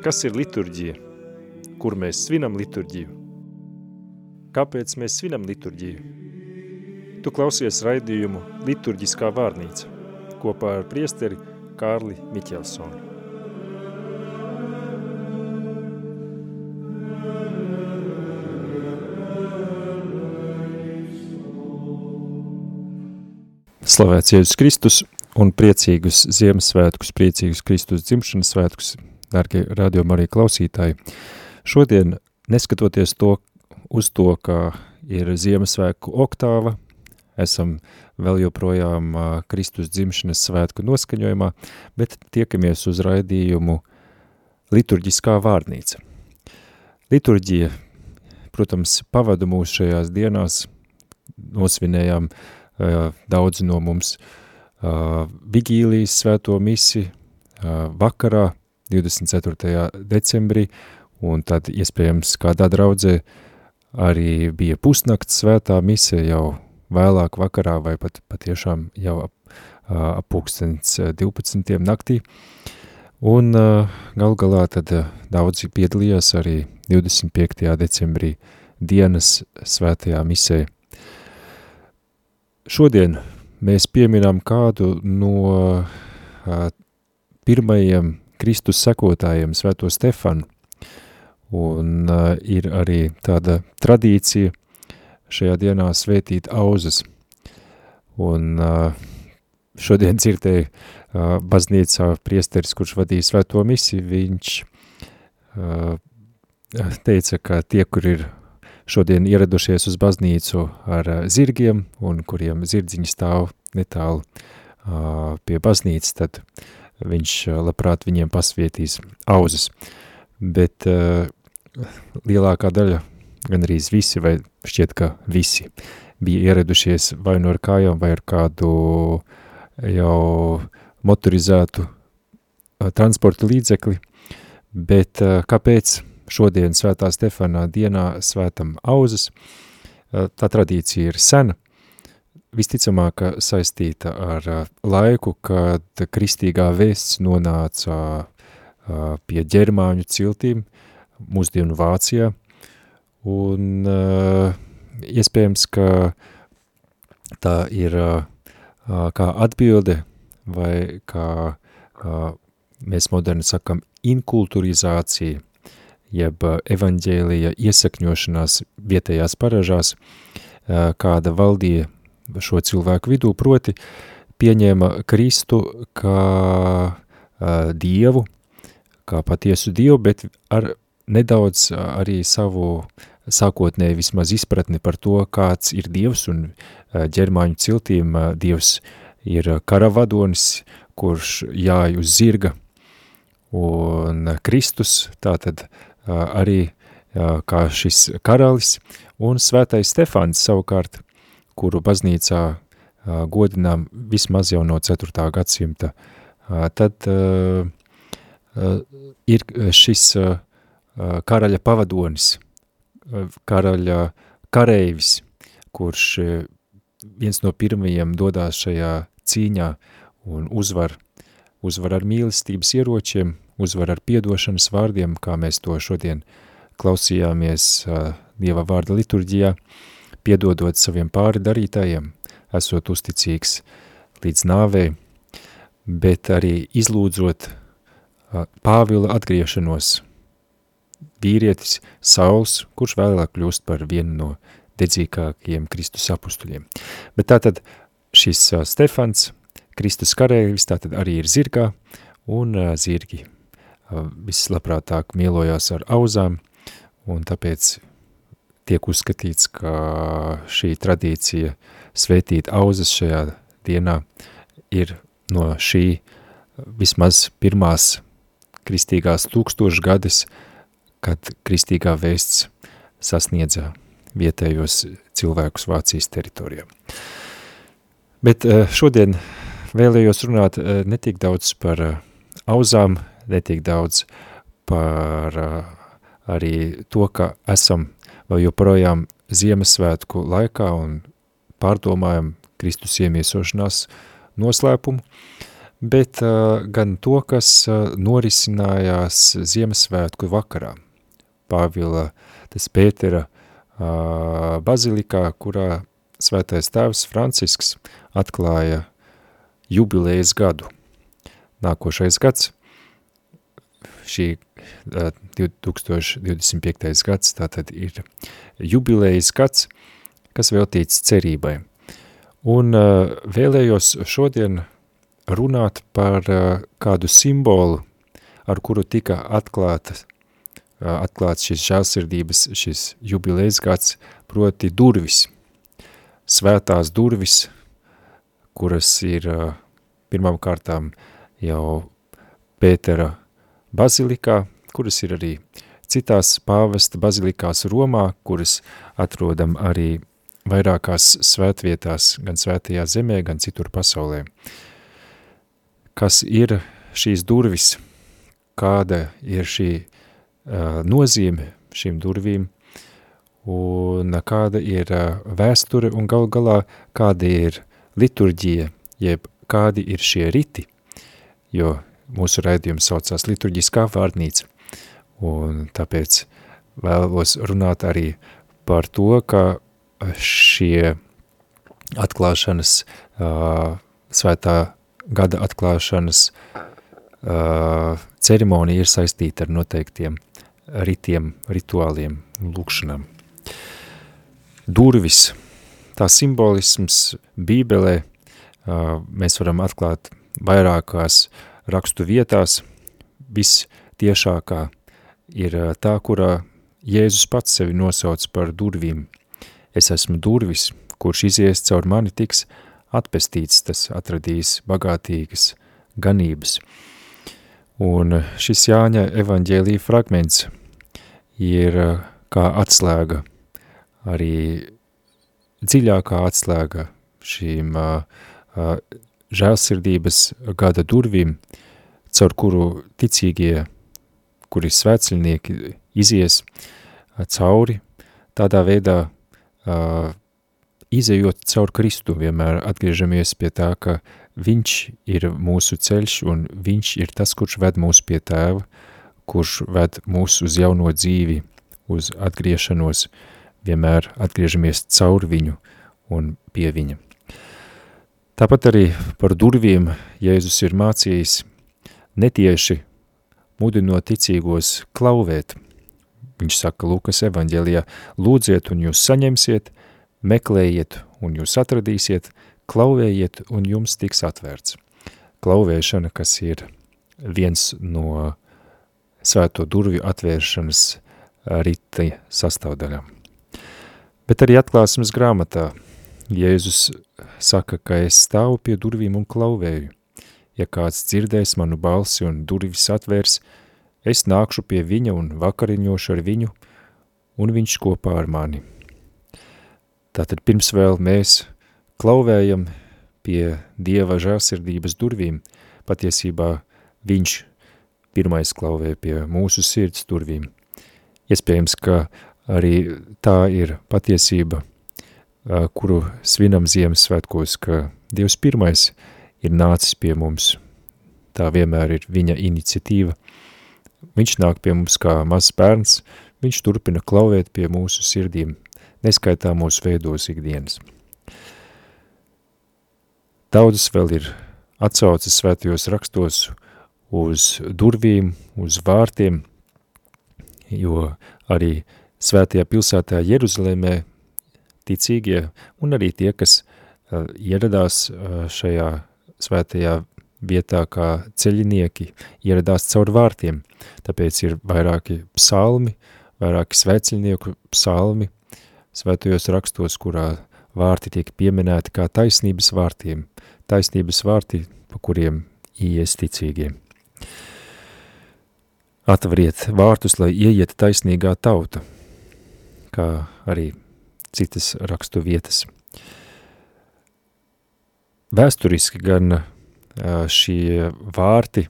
Kas ir liturģija? Kur mēs svinam liturģiju? Kāpēc mēs svinam liturģiju? Tu klausies raidījumu Liturģiskā vārnīca kopā ar priesteri Kārli Miķelsonu. Slavēts Jēzus Kristus un priecīgus Ziemassvētkus, priecīgus Kristus dzimšanas svētkus, dārgie radio arī klausītāji. Šodien, neskatoties to, uz to, ka ir Ziemassvētku oktāva, esam vēl joprojām Kristus dzimšanas svētku noskaņojumā, bet tiekamies uz raidījumu liturģiskā vārnīca. Liturģija, protams, pavada mūs šajās dienās, nosvinējām daudzi no mums vigīlijas svēto misi vakarā, 24. decembrī, un tad iespējams kādā draudzē arī bija pusnakts svētā mise jau vēlāk vakarā vai pat patiešām jau ap, ap pūkstens 12. naktī. Un gal galā tad daudzi piedalījās arī 25. decembrī dienas svētajā misē. Šodien mēs pieminām kādu no pirmajiem Kristus sekotājiem, Svēto Stefanu. Un uh, ir arī tāda tradīcija šajā dienā svētīt auzas. Un uh, šodien dzirdēju uh, baznīcā priesteris, kurš vadīja svēto misiju, viņš uh, teica, ka tie, kur ir šodien ieradušies uz baznīcu ar uh, zirgiem un kuriem zirdziņi stāv netālu uh, pie baznīcas, tad viņš labprāt viņiem pasvietīs auzas. Bet uh, lielākā daļa, gan arī visi, vai šķiet, ka visi, bija ieradušies vai no nu ar kājām, vai ar kādu jau motorizētu uh, transporta līdzekli, bet uh, kāpēc šodien svētā Stefanā dienā svētam auzas, uh, tā tradīcija ir sena, visticamāk saistīta ar laiku, kad kristīgā vēsts nonāca pie ģermāņu ciltīm mūsdienu Vācijā, un iespējams, ka tā ir kā atbilde vai kā mēs moderni sakam inkulturizācija, jeb evaņģēlija iesakņošanās vietējās paražās, kāda valdīja šo cilvēku vidū, proti pieņēma Kristu kā dievu, kā patiesu dievu, bet ar nedaudz arī savu sākotnēji vismaz izpratni par to, kāds ir dievs un ģermāņu ciltīm dievs ir karavadonis, kurš jāj uz zirga, un Kristus tātad arī kā šis karalis, un svētais Stefāns savukārt kuru baznīcā godinām vismaz jau no 4. gadsimta, tad ir šis karaļa pavadonis, karaļa kareivis, kurš viens no pirmajiem dodās šajā cīņā un uzvar, uzvar ar mīlestības ieročiem, uzvar ar piedošanas vārdiem, kā mēs to šodien klausījāmies Dieva vārda liturģijā, uh, piedodot saviem pāri darītājiem, esot uzticīgs līdz nāvei, bet arī izlūdzot Pāvila atgriešanos. Vīrietis Sauls, kurš vēlāk kļūst par vienu no dedzīgākajiem Kristus apustuļiem. Bet tātad šis Stefans, Kristus karēvis, tātad arī ir zirgā, un zirgi vislabprātāk mielojās ar auzām, un tāpēc tiek uzskatīts, ka šī tradīcija svētīt auzas šajā dienā ir no šī vismaz pirmās kristīgās tūkstošgades, kad kristīgā vēsts sasniedza vietējos cilvēkus Vācijas teritorijā. Bet eh, šodien vēlējos runāt eh, netik daudz par eh, auzām, netik daudz par arī to, ka esam vai joprojām Ziemassvētku laikā un pārdomājam Kristus iemiesošanās noslēpumu, bet uh, gan to, kas uh, norisinājās Ziemassvētku vakarā. Pāvila, tas Pētera uh, bazilikā, kurā svētais tēvs Francisks atklāja jubilējas gadu. Nākošais gads, šī 2025. gads, tātad ir jubilējas gads, kas veltīts cerībai. Un vēlējos šodien runāt par kādu simbolu, ar kuru tika atklāta, atklāts šis žālsirdības, šis jubilējas gads, proti durvis, svētās durvis, kuras ir pirmām kārtām jau Pētera bazilikā, kuras ir arī citās pāvesta bazilikās Romā, kuras atrodam arī vairākās svētvietās, gan svētajā zemē, gan citur pasaulē. Kas ir šīs durvis, kāda ir šī uh, nozīme šīm durvīm, un kāda ir uh, vēsture, un gal galā kāda ir liturģija, jeb kādi ir šie riti, jo mūsu raidījums saucās liturģiskā vārnīca, un tāpēc vēlos runāt arī par to, ka šie atklāšanas uh, svētā gada atklāšanas uh, ceremonija ir saistīta ar noteiktiem ritiem, rituāliem, lūkšanām. Durvis, tā simbolisms bībelē, uh, mēs varam atklāt vairākās rakstu vietās, vistiešākā ir tā, kurā Jēzus pats sevi nosauc par durvīm. Es esmu durvis, kurš izies caur mani tiks atpestīts, tas atradīs bagātīgas ganības. Un šis Jāņa evaņģēlija fragments ir kā atslēga, arī dziļākā atslēga šīm žēlsirdības gada durvīm, caur kuru ticīgie, kuri svētceļnieki izies cauri, tādā veidā uh, izejot caur Kristu, vienmēr atgriežamies pie tā, ka viņš ir mūsu ceļš un viņš ir tas, kurš ved mūs pie tēva, kurš ved mūs uz jauno dzīvi, uz atgriešanos, vienmēr atgriežamies caur viņu un pie viņa. Tāpat arī par durvīm Jēzus ir mācījis netieši mudinot ticīgos klauvēt. Viņš saka Lukas evaņģēlijā, lūdziet un jūs saņemsiet, meklējiet un jūs atradīsiet, klauvējiet un jums tiks atvērts. Klauvēšana, kas ir viens no svēto durvju atvēršanas rita sastāvdaļām. Bet arī atklāsmes grāmatā Jēzus saka, ka es stāvu pie durvīm un klauvēju. Ja kāds dzirdēs manu balsi un durvis atvērs, es nākšu pie viņa un vakariņošu ar viņu, un viņš kopā ar mani. Tātad pirms vēl mēs klauvējam pie Dieva žēlsirdības durvīm, patiesībā viņš pirmais klauvē pie mūsu sirds durvīm. Iespējams, ka arī tā ir patiesība, kuru svinam Ziemassvētkos, ka Dievs pirmais ir nācis pie mums. Tā vienmēr ir viņa iniciatīva. Viņš nāk pie mums kā mazs bērns, viņš turpina klauvēt pie mūsu sirdīm, neskaitāmos veidos ikdienas. Daudzas vēl ir atsaucas svētajos rakstos uz durvīm, uz vārtiem, jo arī svētajā pilsētā Jeruzalemē ticīgie un arī tie, kas uh, ieradās uh, šajā svētajā vietā kā ceļinieki, ieradās caur vārtiem. Tāpēc ir vairāki psalmi, vairāki svēciļnieku psalmi, svētajos rakstos, kurā vārti tiek pieminēti kā taisnības vārtiem, taisnības vārti, pa kuriem ies ticīgie. Atveriet vārtus, lai ieiet taisnīgā tauta, kā arī citas rakstu vietas. Vēsturiski gan šie vārti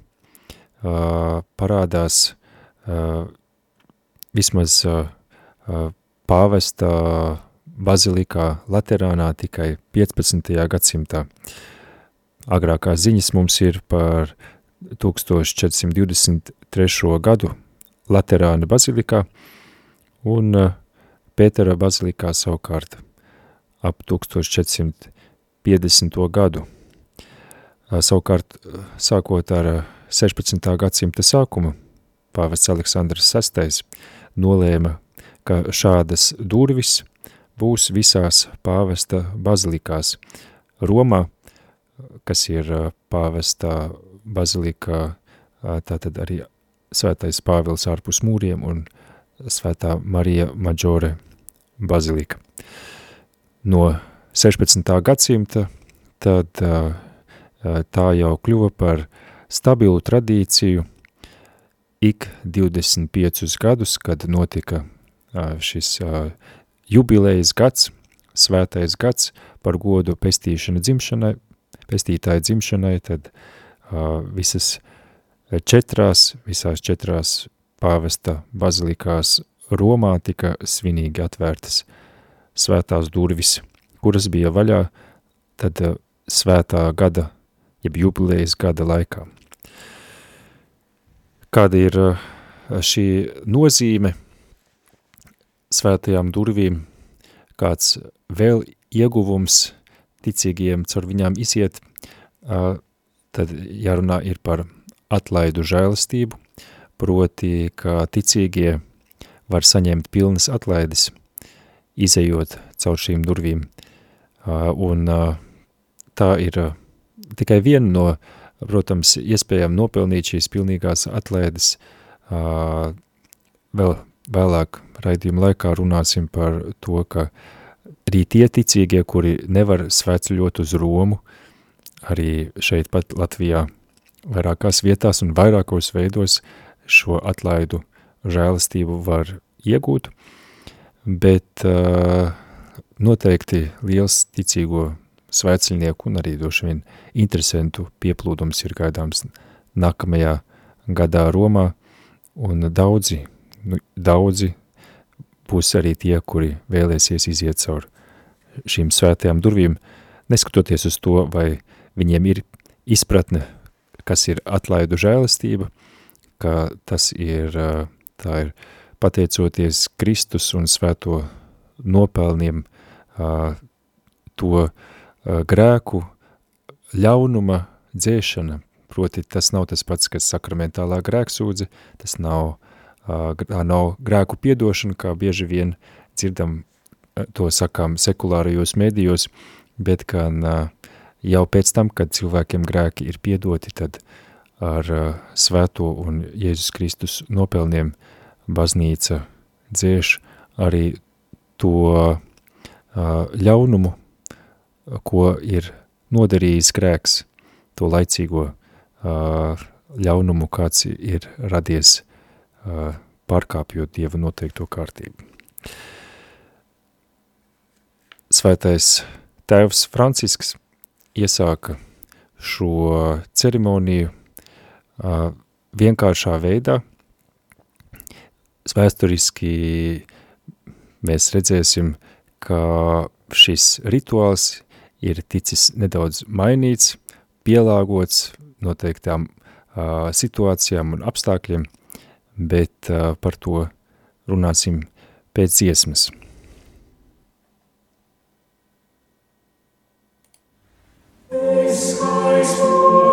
parādās vismaz pāvesta bazilikā Laterānā tikai 15. gadsimtā. agrākās ziņas mums ir par 1423. gadu Laterāna bazilikā un Pētera bazilikā savukārt ap 1450. gadu. Savukārt, sākot ar 16. gadsimta sākumu, pāvests Aleksandrs VI nolēma, ka šādas durvis būs visās pāvesta bazilikās Romā, kas ir pāvesta bazilikā, tātad arī svētais Pāvils ārpus mūriem un svētā Marija Maģore bazilika. No 16. gadsimta tad tā jau kļuva par stabilu tradīciju ik 25 gadus, kad notika šis jubilējas gads, svētais gads par godu pestīšana dzimšanai, pestītāja dzimšanai, tad visas četrās, visās četrās pāvesta bazilikās Romā tika svinīgi atvērtas svētās durvis, kuras bija vaļā tad uh, svētā gada, jeb jubilējas gada laikā. Kāda ir uh, šī nozīme svētajām durvīm, kāds vēl ieguvums ticīgiem caur viņām iziet, tad jārunā ir par atlaidu žēlastību, proti, ka ticīgie var saņemt pilnas atlaides, izejot caur šīm durvīm. Un tā ir tikai viena no, protams, iespējām nopelnīt šīs pilnīgās atlaides. Vēl vēlāk raidījuma laikā runāsim par to, ka arī tie ticīgie, kuri nevar svētceļot uz Romu, arī šeit pat Latvijā vairākās vietās un vairākos veidos šo atlaidu žēlastību var iegūt, bet uh, noteikti liels ticīgo svētceļnieku un arī doši vien interesantu pieplūdums ir gaidāms nākamajā gadā Romā, un daudzi, nu, daudzi būs arī tie, kuri vēlēsies iziet caur šīm svētajām durvīm, neskatoties uz to, vai viņiem ir izpratne, kas ir atlaidu žēlistība, ka tas ir, tā ir pateicoties Kristus un svēto nopelniem to grēku ļaunuma dzēšana, proti tas nav tas pats, kas sakramentālā grēksūdze, tas nav, nav grēku piedošana, kā bieži vien dzirdam to sakām sekulārajos medijos, bet gan jau pēc tam, kad cilvēkiem grēki ir piedoti, tad ar svēto un Jēzus Kristus nopelniem baznīca dzēš arī to ļaunumu, ko ir nodarījis grēks, to laicīgo ļaunumu, kāds ir radies pārkāpjot Dieva noteikto kārtību. Svētais tēvs Francisks iesāka šo ceremoniju uh, vienkāršā veidā. Vēsturiski mēs redzēsim, ka šis rituāls ir ticis nedaudz mainīts, pielāgots noteiktām uh, situācijām un apstākļiem, bet uh, par to runāsim pēc dziesmas. The skies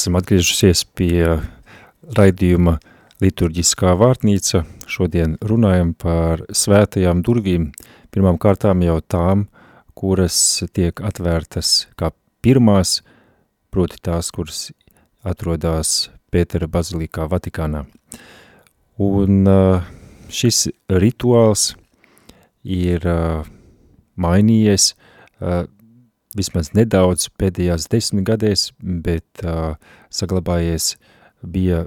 esam atgriežusies pie raidījuma liturģiskā vārtnīca. Šodien runājam par svētajām durvīm. Pirmām kārtām jau tām, kuras tiek atvērtas kā pirmās, proti tās, kuras atrodās Pētera bazilikā Vatikānā. Un šis rituāls ir mainījies vismaz nedaudz pēdējās desmit gadēs, bet uh, saglabājies bija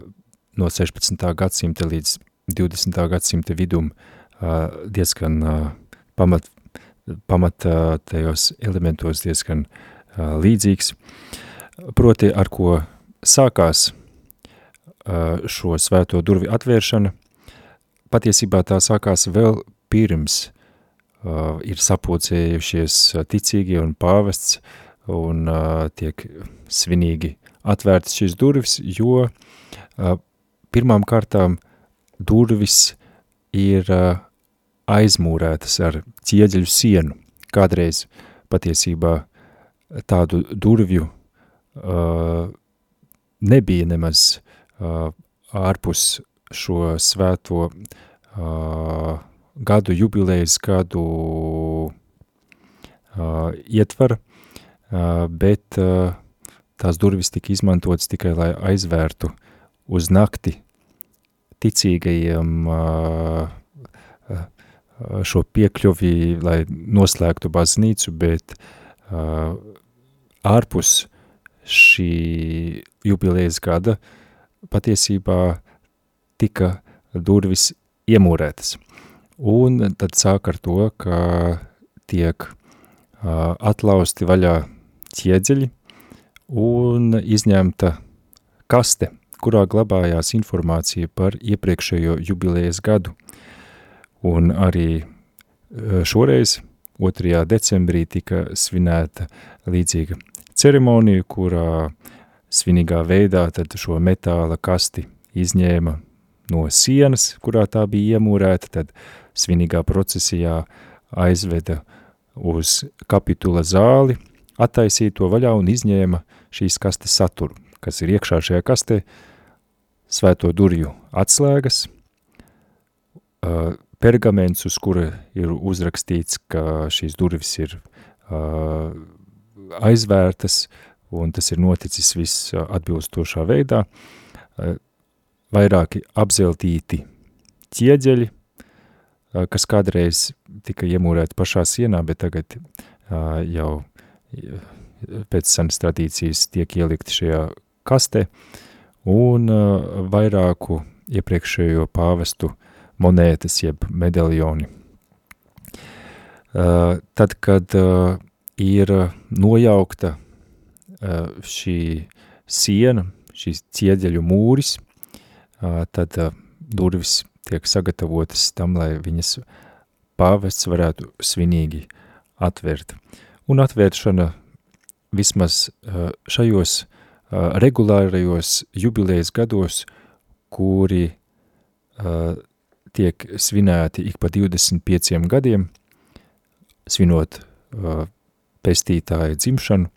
no 16. gadsimta līdz 20. gadsimta vidum uh, diezgan uh, pamat, pamat uh, tajos elementos diezgan uh, līdzīgs. Proti, ar ko sākās uh, šo svēto durvi atvēršana, patiesībā tā sākās vēl pirms uh, ir sapulcējušies uh, ticīgie un pāvests un uh, tiek svinīgi atvērtas šīs durvis, jo uh, pirmām kārtām durvis ir uh, aizmūrētas ar ķieģeļu sienu. Kādreiz patiesībā tādu durvju uh, nebija nemaz uh, ārpus šo svēto uh, gadu jubilejas gadu uh, ietver, uh, bet uh, tās durvis tika izmantotas tikai, lai aizvērtu uz nakti ticīgajiem uh, uh, šo piekļuvi, lai noslēgtu baznīcu, bet uh, ārpus šī jubilejas gada patiesībā tika durvis iemūrētas. Un tad sāk ar to, ka tiek uh, atlausti vaļā ķieģeļi un izņemta kaste, kurā glabājās informācija par iepriekšējo jubilējas gadu. Un arī šoreiz, 2. decembrī, tika svinēta līdzīga ceremonija, kurā svinīgā veidā tad šo metāla kasti izņēma no sienas, kurā tā bija iemūrēta, tad svinīgā procesijā aizveda uz kapitula zāli, attaisīja to vaļā un izņēma šīs kastes saturu, kas ir iekšā šajā kastē, svēto durju atslēgas, pergaments, uz kura ir uzrakstīts, ka šīs durvis ir aizvērtas, un tas ir noticis viss atbilstošā veidā, vairāki apzeltīti ķieģeļi, kas kādreiz tika iemūrēti pašā sienā, bet tagad jau pēc senas tradīcijas tiek ielikti šajā kastē, un vairāku iepriekšējo pāvestu monētas jeb medaļoni. Tad, kad ir nojaukta šī siena, šīs cieģeļu mūris, tad durvis tiek sagatavotas tam, lai viņas pāvests varētu svinīgi atvērt. Un atvēršana vismaz šajos regulārajos jubilējas gados, kuri tiek svinēti ik pa 25 gadiem, svinot pestītāja dzimšanu,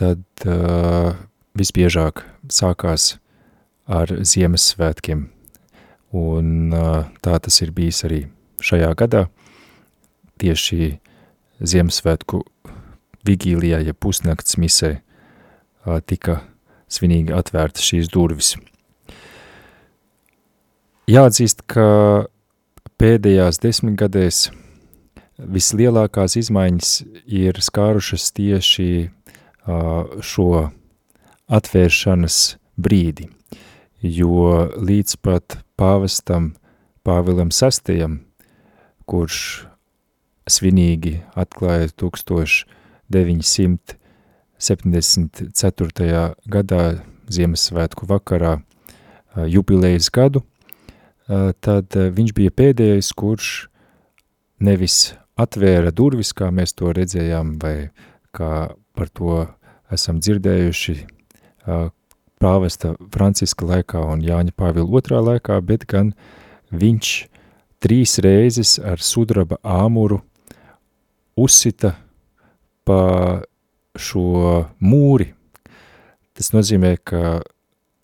tad visbiežāk sākās ar Ziemassvētkiem – Un tā tas ir bijis arī šajā gadā, tieši Ziemassvētku vigīlijā, ja pusnakts misē, tika svinīgi atvērtas šīs durvis. Jāatzīst, ka pēdējās desmitgadēs vislielākās izmaiņas ir skārušas tieši šo atvēršanas brīdi, jo līdz pat pāvestam Pāvilam VI, kurš svinīgi atklāja 1974. gadā Ziemassvētku vakarā jubilejas gadu, tad viņš bija pēdējais, kurš nevis atvēra durvis, kā mēs to redzējām, vai kā par to esam dzirdējuši pāvesta Franciska laikā un Jāņa Pāvila otrā laikā, bet gan viņš trīs reizes ar sudraba āmuru uzsita pa šo mūri. Tas nozīmē, ka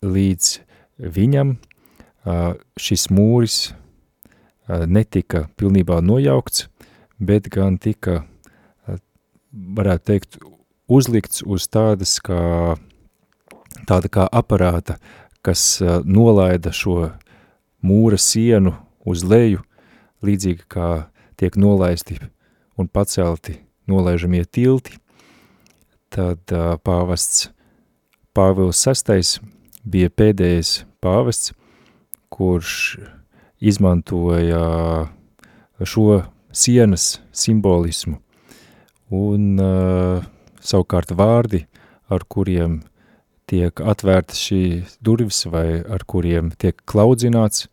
līdz viņam šis mūris netika pilnībā nojaukts, bet gan tika, varētu teikt, uzlikts uz tādas kā, tāda kā aparāta, kas nolaida šo mūra sienu uz leju, līdzīgi kā tiek nolaisti un pacelti nolaižamie tilti, tad uh, pāvests Pāvils VI bija pēdējais pāvests, kurš izmantoja šo sienas simbolismu. Un uh, savukārt vārdi, ar kuriem tiek atvērtas šī durvis vai ar kuriem tiek klaudzināts,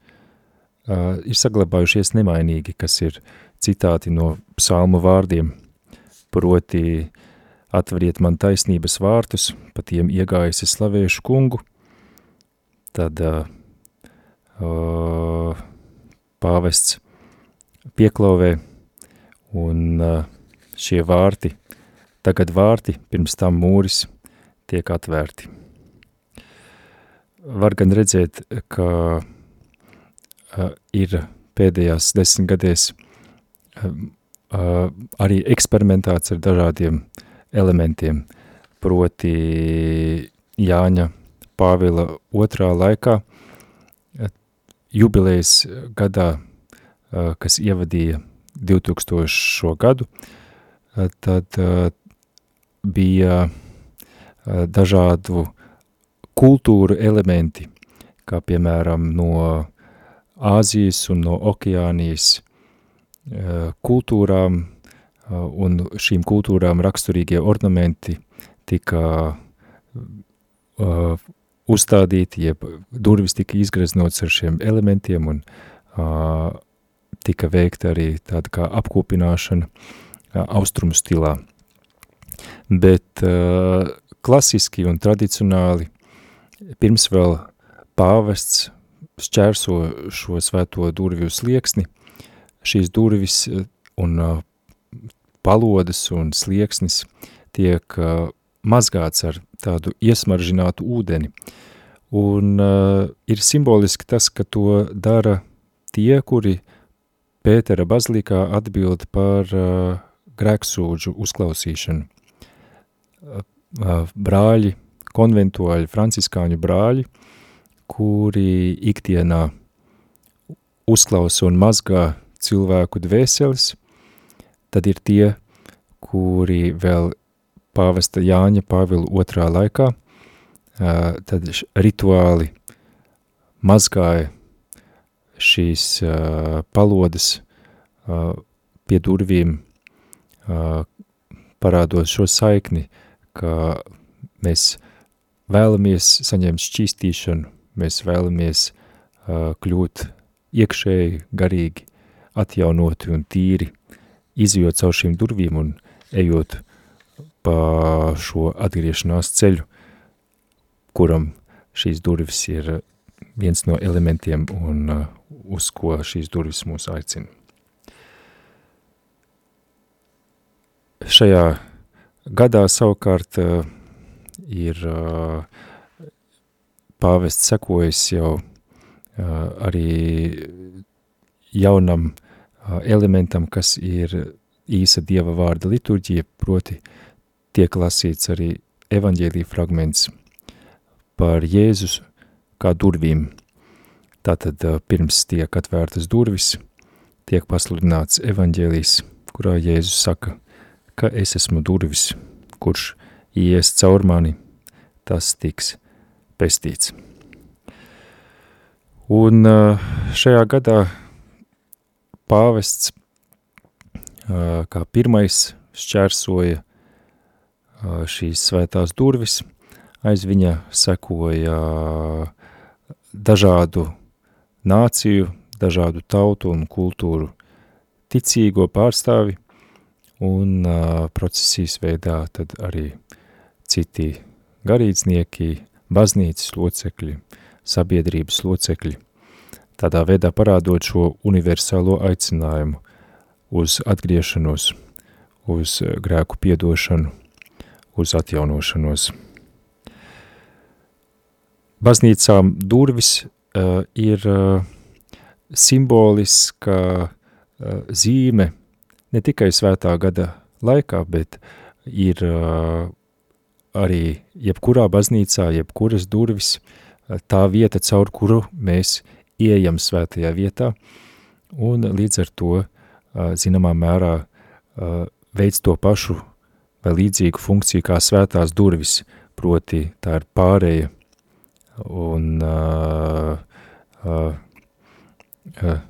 uh, ir saglabājušies nemainīgi, kas ir citāti no psalmu vārdiem, proti atveriet man taisnības vārtus, pa tiem iegājas es slavēšu kungu, tad uh, uh, pāvests pieklauvē, un šie vārti, tagad vārti, pirms tam mūris tiek atvērti. Var gan redzēt, ka ir pēdējās desmitgadēs arī eksperimentāts ar dažādiem elementiem, proti Jāņa Pāvila otrā laikā – jubilejas gadā, kas ievadīja 2000. gadu, tad bija dažādu kultūru elementi, kā piemēram no Āzijas un no Okeānijas kultūrām, un šīm kultūrām raksturīgie ornamenti tika uzstādīti, jeb durvis tika izgraznots ar šiem elementiem un tika veikta arī tāda kā apkopināšana austrumu stilā. Bet klasiski un tradicionāli pirms vēl pāvests šķērso šo svēto durvju slieksni, šīs durvis un uh, palodas un slieksnis tiek uh, mazgāts ar tādu iesmaržinātu ūdeni. Un uh, ir simboliski tas, ka to dara tie, kuri Pētera bazlikā atbild par uh, grēksūdžu uzklausīšanu. Uh, uh, brāļi, konventuāļi, franciskāņu brāļi, kuri ikdienā uzklausa un mazgā cilvēku dvēseles, tad ir tie, kuri vēl pāvesta Jāņa Pāvila otrā laikā, tad rituāli mazgāja šīs palodas pie durvīm, parādot šo saikni, ka mēs vēlamies saņemt šķīstīšanu, mēs vēlamies kļūt iekšēji, garīgi, atjaunoti un tīri, izjot caur šīm durvīm un ejot uh, pa šo atgriešanās ceļu, kuram šīs durvis ir viens no elementiem un uh, uz ko šīs durvis mūs aicina. Šajā gadā savukārt uh, ir pāvests sekojis jau arī jaunam elementam, kas ir īsa Dieva vārda liturģija, proti tiek lasīts arī evaņģēlija fragments par Jēzus kā durvīm. Tātad pirms tiek atvērtas durvis, tiek pasludināts evaņģēlijs, kurā Jēzus saka, ka es esmu durvis, kurš ies caur mani, tas tiks pestīts. Un šajā gadā pāvests kā pirmais šķērsoja šīs svētās durvis, aiz viņa sekoja dažādu nāciju, dažādu tautu un kultūru ticīgo pārstāvi, un uh, procesijas veidā tad arī citi garīdznieki, baznīcas locekļi, sabiedrības locekļi, tādā veidā parādot šo universālo aicinājumu uz atgriešanos, uz grēku piedošanu, uz atjaunošanos. baznīcām durvis uh, ir uh, simboliska uh, zīme ne tikai svētā gada laikā, bet ir uh, arī jebkurā baznīcā, jebkuras durvis, tā vieta, caur kuru mēs ieejam svētajā vietā, un līdz ar to, zināmā mērā, veids to pašu vai līdzīgu funkciju kā svētās durvis, proti tā ir pārēja un uh, uh, uh,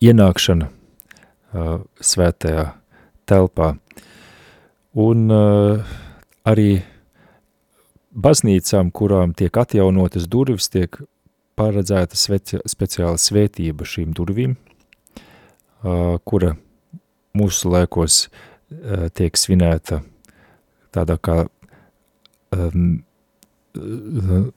ienākšana uh, svētajā telpā. Un uh, arī baznīcām, kurām tiek atjaunotas durvis, tiek paredzēta sveci, speciāla svētība šīm durvīm, uh, kura mūsu laikos uh, tiek svinēta tādā kā um, uh,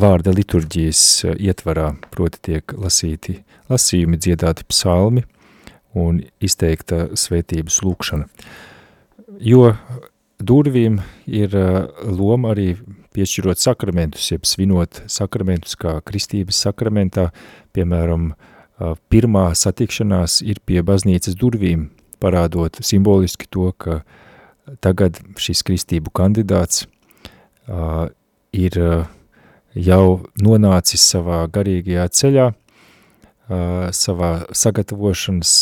vārda liturģijas ietvarā, proti tiek lasīti lasījumi, dziedāti psalmi un izteikta svētības lūkšana. Jo durvīm ir eh, loma arī piešķirot sakramentus, jeb svinot sakramentus kā kristības sakramentā, piemēram, eh, pirmā satikšanās ir pie baznīcas durvīm, parādot simboliski to, ka tagad šis kristību kandidāts uh, ir uh, jau nonācis savā garīgajā ceļā, savā sagatavošanas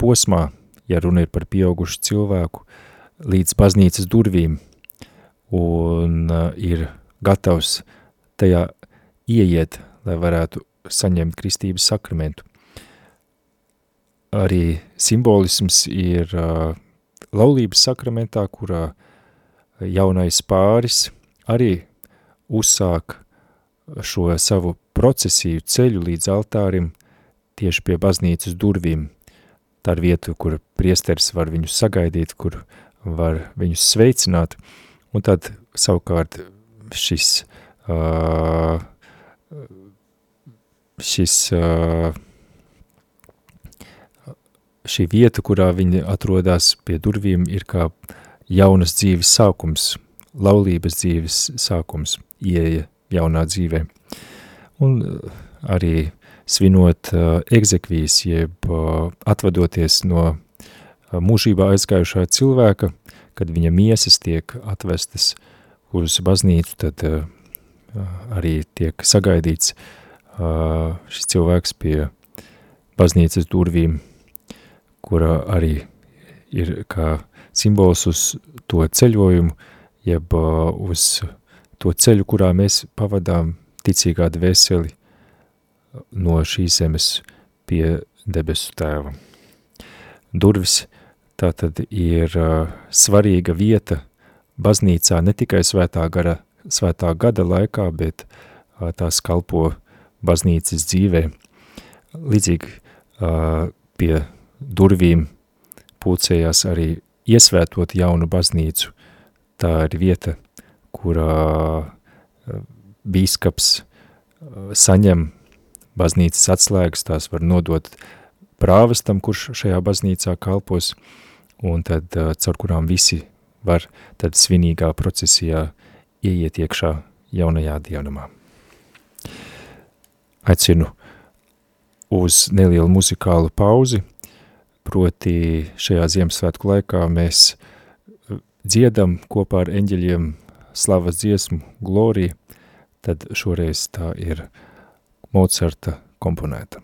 posmā, ja runa ir par pieaugušu cilvēku, līdz baznīcas durvīm un ir gatavs tajā ieiet, lai varētu saņemt kristības sakramentu. Arī simbolisms ir laulības sakramentā, kurā jaunais pāris arī uzsāk šo savu procesiju ceļu līdz altārim tieši pie baznīcas durvīm. Tā ir vieta, kur priesteris var viņus sagaidīt, kur var viņus sveicināt, un tad savukārt šis, uh, šis uh, šī vieta, kurā viņi atrodas pie durvīm, ir kā jaunas dzīves sākums, laulības dzīves sākums, ieeja jaunā dzīvē. Un arī svinot uh, egzekvijas, jeb uh, atvadoties no uh, mūžībā aizgājušā cilvēka, kad viņa miesas tiek atvestas uz baznīcu, tad arī tiek sagaidīts šis cilvēks pie baznīcas durvīm, kura arī ir kā simbols uz to ceļojumu, jeb uz to ceļu, kurā mēs pavadām ticīgā dvēseli no šīs zemes pie debesu tēva. Durvis tā tad ir uh, svarīga vieta baznīcā ne tikai svētā, gara, svētā gada laikā, bet uh, tās kalpo baznīcas dzīvē. Līdzīgi uh, pie durvīm pulcējās arī iesvētot jaunu baznīcu. Tā ir vieta, kurā bīskaps saņem baznīcas atslēgas, tās var nodot prāvestam, kurš šajā baznīcā kalpos, un tad caur kurām visi var tad svinīgā procesijā ieiet iekšā jaunajā dievnamā. Aicinu uz nelielu muzikālu pauzi, proti šajā Ziemassvētku laikā mēs dziedam kopā ar eņģeļiem slavas dziesmu Glorija, tad šoreiz tā ir Mocarta komponēta.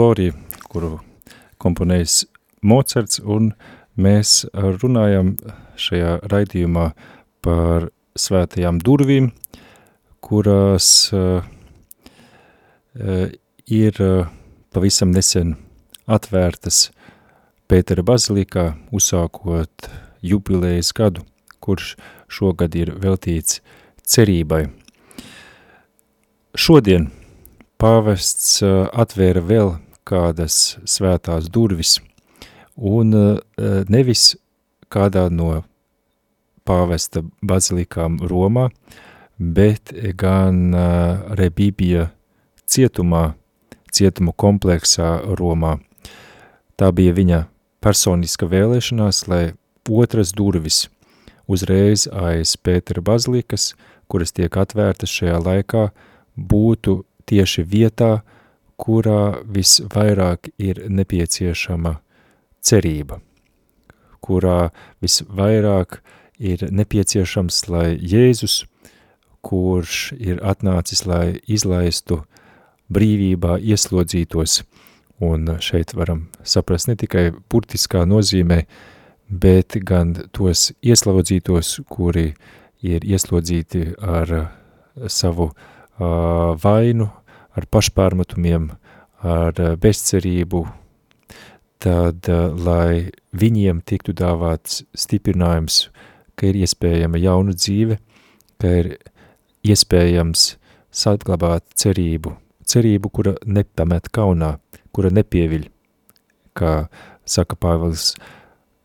Glorija. Kuru komponējis Mocards, un mēs runājam šajā raidījumā par svētajām durvīm, kurās uh, ir uh, pavisam nesen atvērtas Pētera bazilikā, uzsākot jubilējas gadu, kurš šogad ir veltīts cerībai. Šodien pāvests atvēra vēl kādas svētās durvis, un nevis kādā no pāvesta bazilikām Romā, bet gan Rebībija cietumā, cietumu kompleksā Romā. Tā bija viņa personiska vēlēšanās, lai otras durvis uzreiz aiz Pētera bazilikas, kuras tiek atvērtas šajā laikā, būtu tieši vietā, kurā visvairāk ir nepieciešama cerība, kurā visvairāk ir nepieciešams, lai Jēzus, kurš ir atnācis, lai izlaistu brīvībā ieslodzītos, un šeit varam saprast ne tikai burtiskā nozīmē, bet gan tos ieslodzītos, kuri ir ieslodzīti ar savu uh, vainu, ar pašpārmetumiem, ar bezcerību, tad, uh, lai viņiem tiktu dāvāts stiprinājums, ka ir iespējama jauna dzīve, ka ir iespējams saglabāt cerību, cerību, kura nepamet kaunā, kura nepieviļ, kā saka Pāvils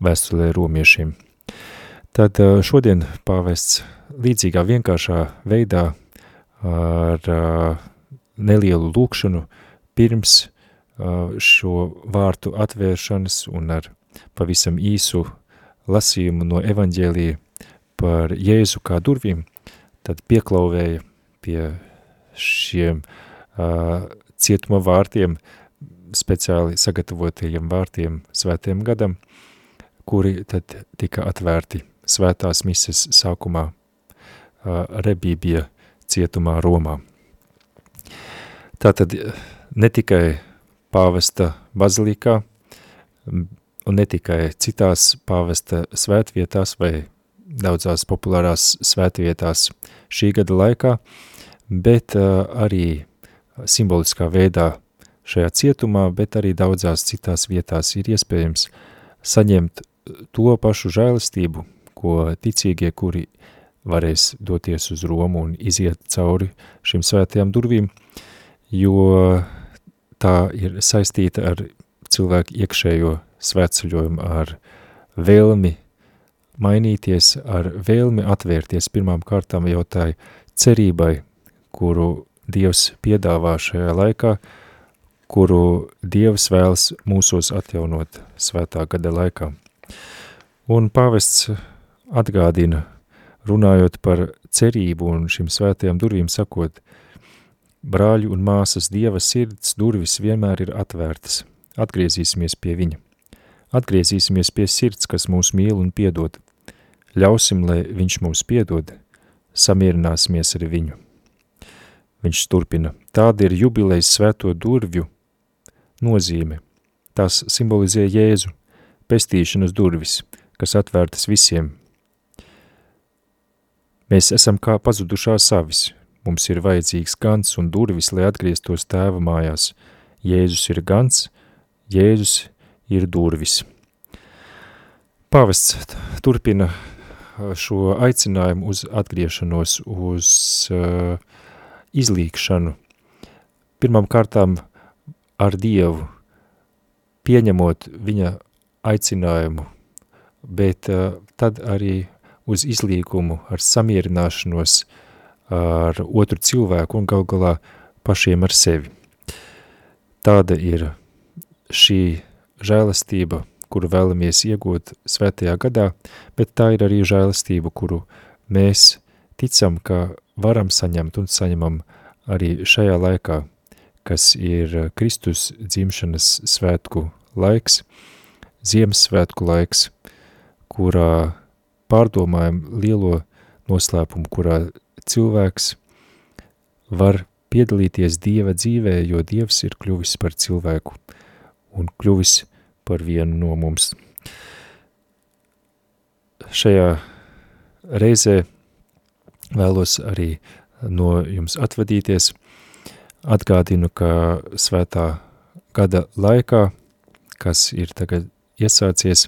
vēstulē romiešiem. Tad šodien pāvests līdzīgā vienkāršā veidā ar nelielu lūkšanu pirms šo vārtu atvēršanas un ar pavisam īsu lasījumu no evaņģēlija par Jēzu kā durvīm, tad pieklauvēja pie šiem uh, cietuma vārtiem, speciāli sagatavotajiem vārtiem svētiem gadam, kuri tad tika atvērti svētās mises sākumā uh, Rebībija cietumā Romā. Tātad ne tikai pāvesta bazilikā un ne tikai citās pāvesta svētvietās vai daudzās populārās svētvietās šī gada laikā, bet uh, arī simboliskā veidā šajā cietumā, bet arī daudzās citās vietās ir iespējams saņemt to pašu žēlistību, ko ticīgie, kuri varēs doties uz Romu un iziet cauri šim svētajām durvīm, jo tā ir saistīta ar cilvēku iekšējo svētceļojumu, ar vēlmi mainīties, ar vēlmi atvērties pirmām kārtām jau tai cerībai, kuru Dievs piedāvā šajā laikā, kuru Dievs vēlas mūsos atjaunot svētā gada laikā. Un pāvests atgādina, runājot par cerību un šim svētajām durvīm sakot, brāļu un māsas Dieva sirds durvis vienmēr ir atvērtas, atgriezīsimies pie viņa. Atgriezīsimies pie sirds, kas mūs mīl un piedod. Ļausim, lai viņš mums piedod, samierināsimies ar viņu. Viņš turpina, tāda ir jubilejas svēto durvju nozīme. Tās simbolizē Jēzu, pestīšanas durvis, kas atvērtas visiem. Mēs esam kā pazudušā savis, mums ir vajadzīgs gans un durvis, lai atgrieztos tēva mājās. Jēzus ir gans, Jēzus ir durvis. Pāvests turpina šo aicinājumu uz atgriešanos, uz uh, izlīkšanu. Pirmām kārtām ar Dievu, pieņemot viņa aicinājumu, bet uh, tad arī uz izlīgumu, ar samierināšanos ar otru cilvēku un gal galā pašiem ar sevi. Tāda ir šī žēlastība, kuru vēlamies iegūt svētajā gadā, bet tā ir arī žēlastība, kuru mēs ticam, ka varam saņemt un saņemam arī šajā laikā, kas ir Kristus dzimšanas svētku laiks, Ziemassvētku laiks, kurā pārdomājam lielo noslēpumu, kurā cilvēks var piedalīties Dieva dzīvē, jo Dievs ir kļuvis par cilvēku un kļuvis par vienu no mums. Šajā reizē vēlos arī no jums atvadīties. Atgādinu, ka svētā gada laikā, kas ir tagad iesācies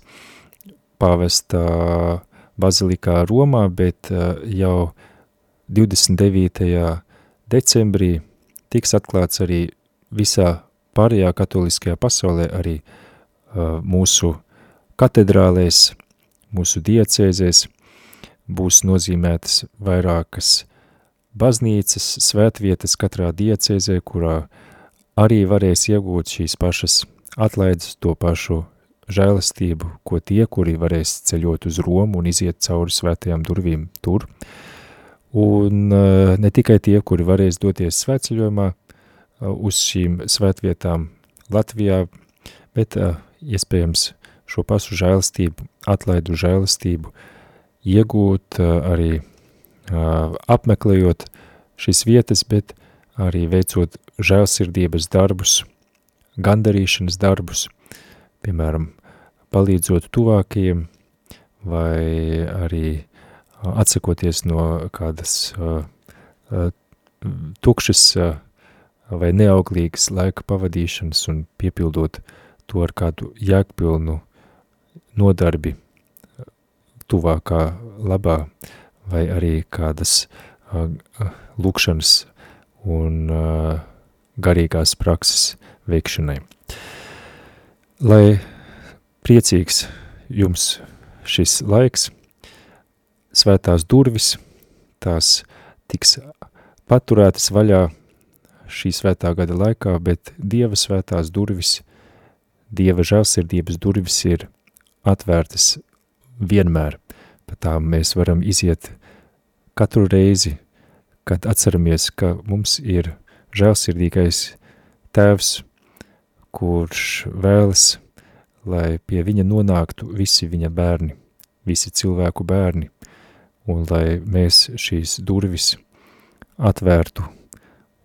pāvestā bazilikā Romā, bet jau 29. decembrī tiks atklāts arī visā pārējā katoliskajā pasaulē, arī uh, mūsu katedrālēs, mūsu diecēzēs būs nozīmētas vairākas baznīcas, svētvietas katrā diecēzē, kurā arī varēs iegūt šīs pašas atlaides, to pašu žēlastību, ko tie, kuri varēs ceļot uz Romu un iziet cauri svētajām durvīm tur. Un uh, ne tikai tie, kuri varēs doties svētceļojumā uh, uz šīm svētvietām Latvijā, bet uh, iespējams šo pašu žēlastību, atlaidu žēlastību iegūt arī apmeklējot šīs vietas, bet arī veicot žēlsirdības darbus, gandarīšanas darbus, piemēram, palīdzot tuvākajiem vai arī atsakoties no kādas tukšas vai neauglīgas laika pavadīšanas un piepildot to ar kādu jēgpilnu nodarbi tuvākā labā vai arī kādas lūkšanas un garīgās prakses veikšanai. Lai priecīgs jums šis laiks, svētās durvis, tās tiks paturētas vaļā šī svētā gada laikā, bet Dieva svētās durvis, Dieva žēlsirdības durvis ir atvērtas vienmēr. Pa tām mēs varam iziet katru reizi, kad atceramies, ka mums ir žēlsirdīgais tēvs, kurš vēlas, lai pie viņa nonāktu visi viņa bērni, visi cilvēku bērni, un lai mēs šīs durvis atvērtu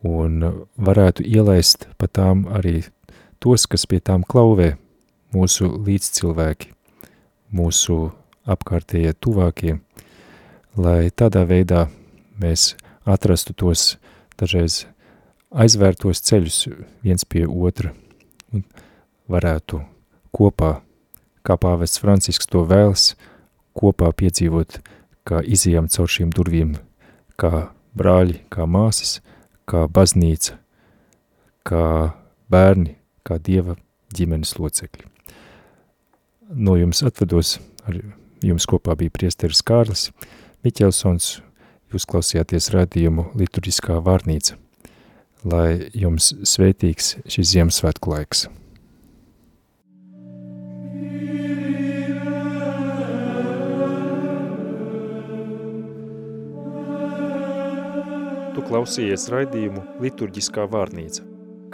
un varētu ielaist pa tām arī tos, kas pie tām klauvē, mūsu līdzcilvēki, mūsu apkārtējie tuvākie, lai tādā veidā mēs atrastu tos dažreiz aizvērtos ceļus viens pie otra un varētu kopā, kā pāvests Francisks to vēlas, kopā piedzīvot, kā izījām caur šīm durvīm, kā brāļi, kā māsas, kā baznīca, kā bērni, kā dieva ģimenes locekļi. No jums atvados, ar jums kopā bija priesteris Kārlis Miķelsons, jūs klausījāties radījumu liturģiskā vārnīca, lai jums svētīgs šis Ziemassvētku laiks. Tu klausījies raidījumu liturģiskā vārnīca,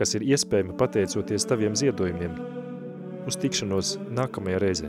kas ir iespējama pateicoties taviem ziedojumiem. Uz tikšanos nākamajā reizē.